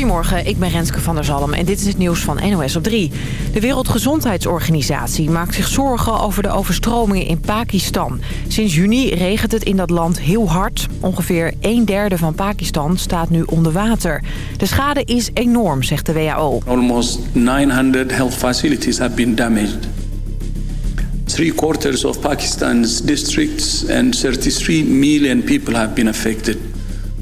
Goedemorgen, ik ben Renske van der Zalm en dit is het nieuws van NOS op 3. De Wereldgezondheidsorganisatie maakt zich zorgen over de overstromingen in Pakistan. Sinds juni regent het in dat land heel hard. Ongeveer een derde van Pakistan staat nu onder water. De schade is enorm, zegt de WHO. Almost 900 health facilities have been damaged. Three quarters of Pakistan's districts and 33 million people have been affected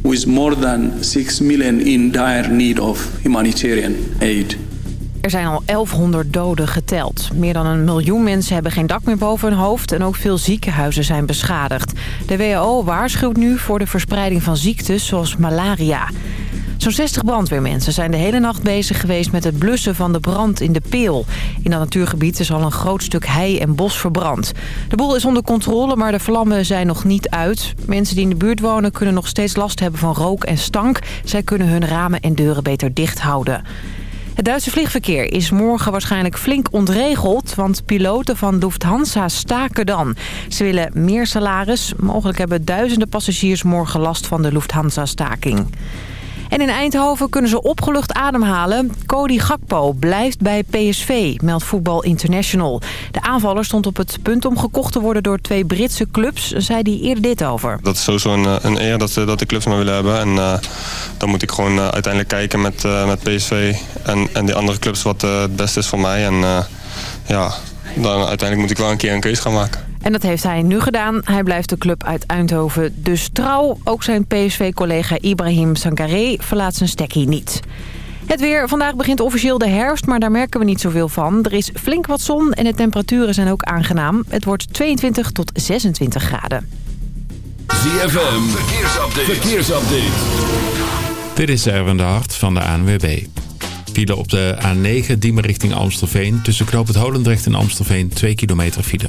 with more than 6 million in dire need of humanitarian aid. Er zijn al 1100 doden geteld. Meer dan een miljoen mensen hebben geen dak meer boven hun hoofd... en ook veel ziekenhuizen zijn beschadigd. De WHO waarschuwt nu voor de verspreiding van ziektes zoals malaria. Zo'n 60 brandweermensen zijn de hele nacht bezig geweest met het blussen van de brand in de Peel. In dat natuurgebied is al een groot stuk hei en bos verbrand. De boel is onder controle, maar de vlammen zijn nog niet uit. Mensen die in de buurt wonen kunnen nog steeds last hebben van rook en stank. Zij kunnen hun ramen en deuren beter dicht houden. Het Duitse vliegverkeer is morgen waarschijnlijk flink ontregeld... want piloten van Lufthansa staken dan. Ze willen meer salaris. Mogelijk hebben duizenden passagiers morgen last van de Lufthansa-staking. En in Eindhoven kunnen ze opgelucht ademhalen. Cody Gakpo blijft bij PSV, meldt Voetbal International. De aanvaller stond op het punt om gekocht te worden door twee Britse clubs. Zei hij eerder dit over. Dat is sowieso een, een eer dat, dat de clubs me willen hebben. En uh, dan moet ik gewoon uh, uiteindelijk kijken met, met PSV en, en die andere clubs wat het beste is voor mij. En ja, dan uiteindelijk moet ik wel een keer een keuze gaan maken. En dat heeft hij nu gedaan. Hij blijft de club uit Eindhoven dus trouw. Ook zijn PSV-collega Ibrahim Sangaré verlaat zijn stekkie niet. Het weer. Vandaag begint officieel de herfst, maar daar merken we niet zoveel van. Er is flink wat zon en de temperaturen zijn ook aangenaam. Het wordt 22 tot 26 graden. ZFM. Verkeersupdate. Verkeersupdate. Dit is Erwin de Hart van de ANWB. File op de A9 Diemen richting Amstelveen. Tussen Knoop het Holendrecht en Amstelveen 2 kilometer file.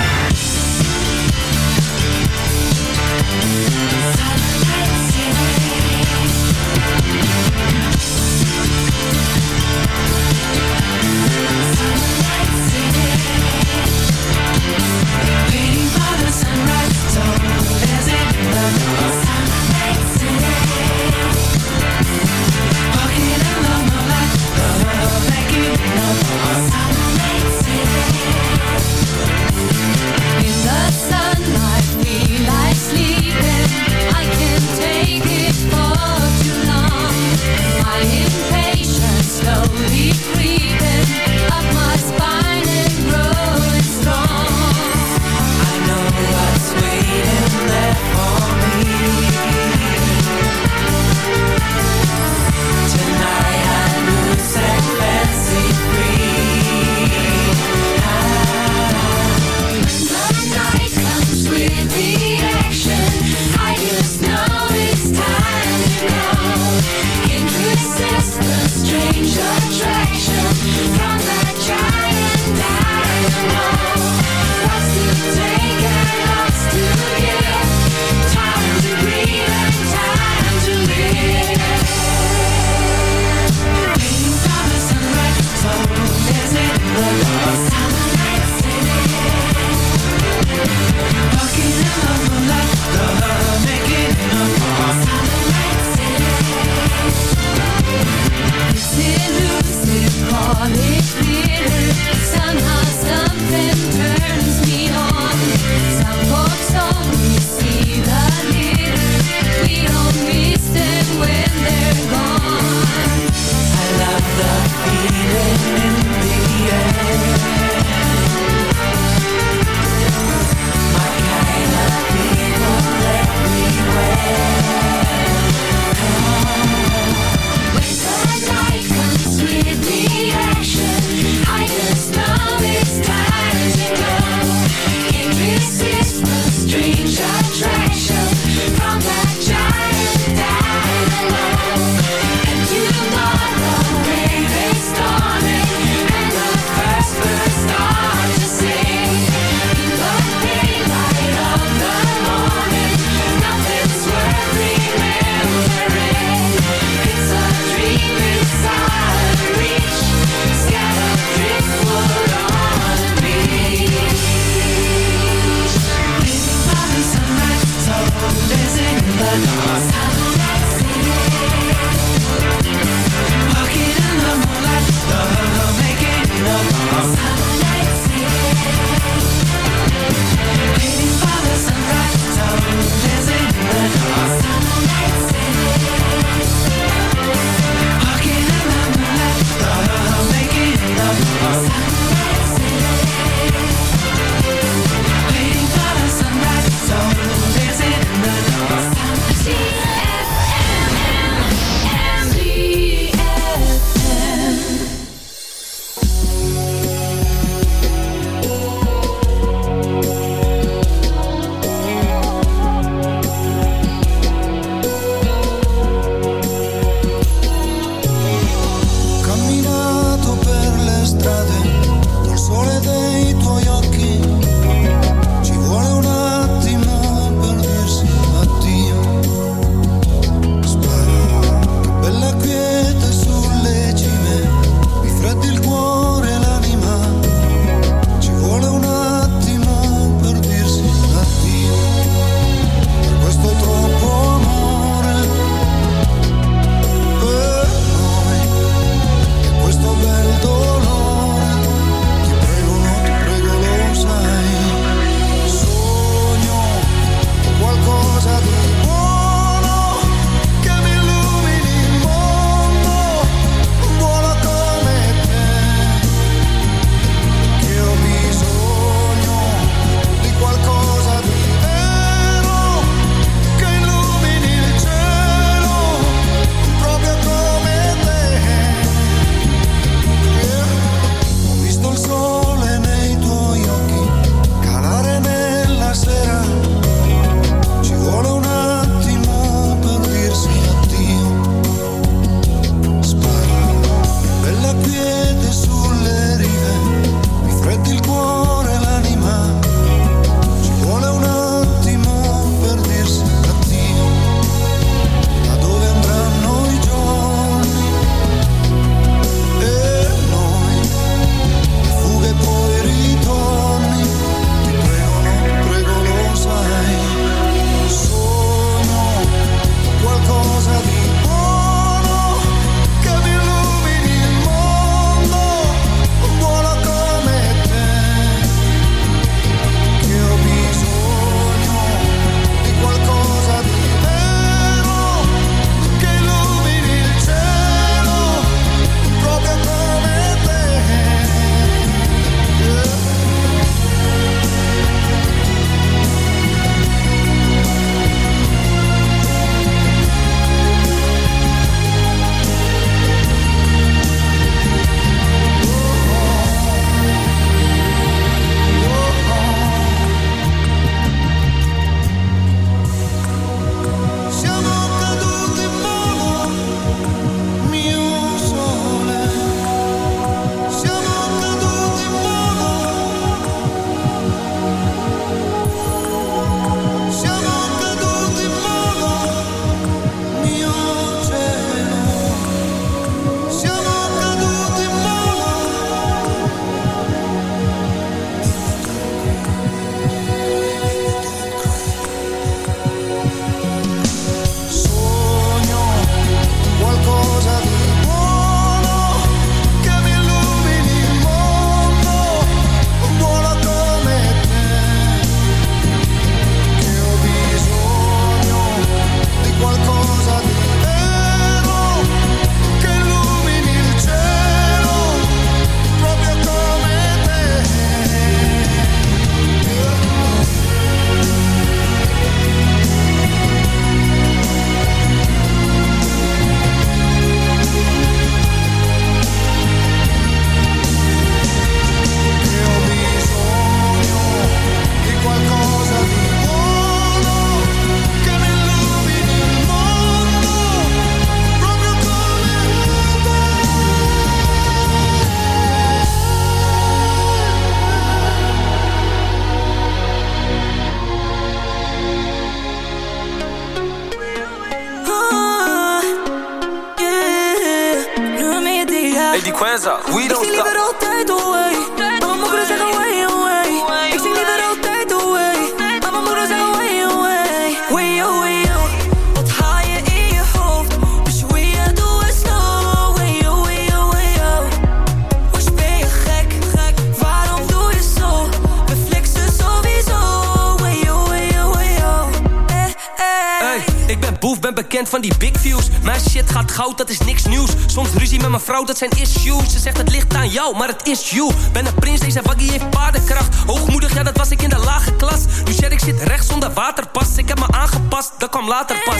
het is you. Ben een prins, deze waggie heeft paardenkracht. Hoogmoedig, ja, dat was ik in de lage klas. Nu shit, ik zit rechts zonder waterpas. Ik heb me aangepast, dat kwam later pas.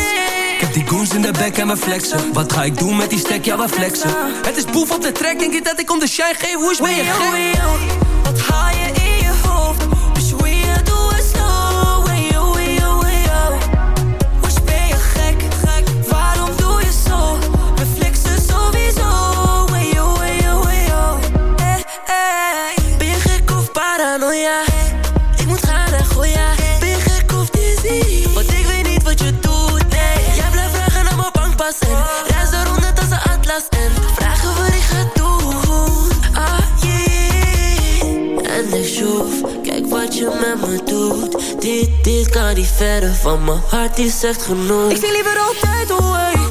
Ik heb die goons in de bek en mijn flexen. Wat ga ik doen met die stek? Ja, we flexen. Het is boef op de trek, denk je dat ik om de shine geef? Hoe is ben? Wat haal je in je hoofd? me Dit, dit kan niet verder van mijn hart is echt genoeg. Ik zie liever altijd away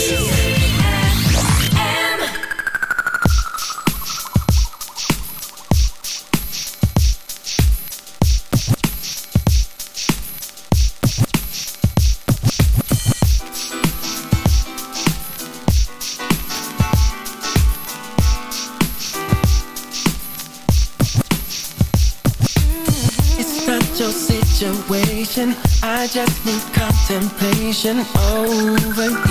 over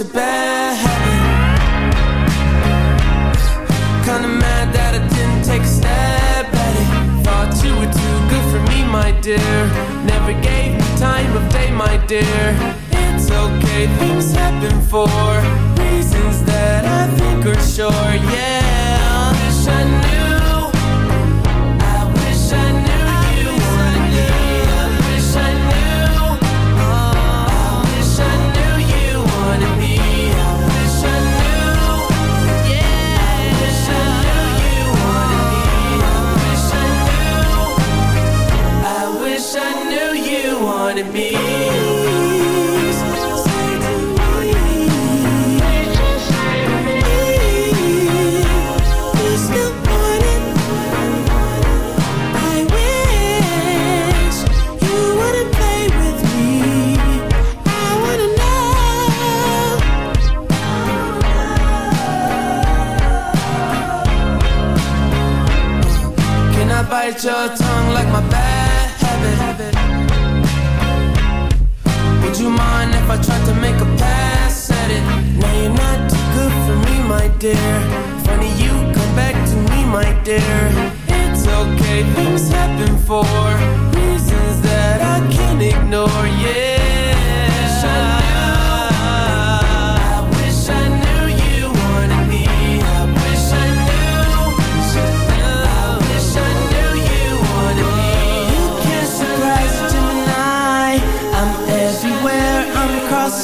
a bad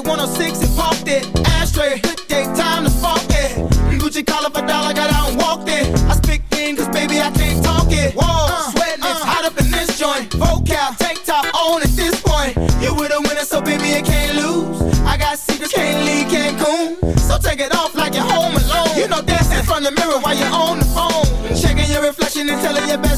106 and popped it. Ashtray, take time to fuck it. Gucci collar for dollar, got out and walked it. I speak thin, cause baby, I can't talk it. Whoa, uh, sweating, uh, hot up in this joint. Vocal, tank top on at this point. You with a winner, so baby, it can't lose. I got secrets, can't leave Cancun. So take it off like you're home alone. You know, dance in front of the mirror while you're on the phone. Checking your reflection and telling your best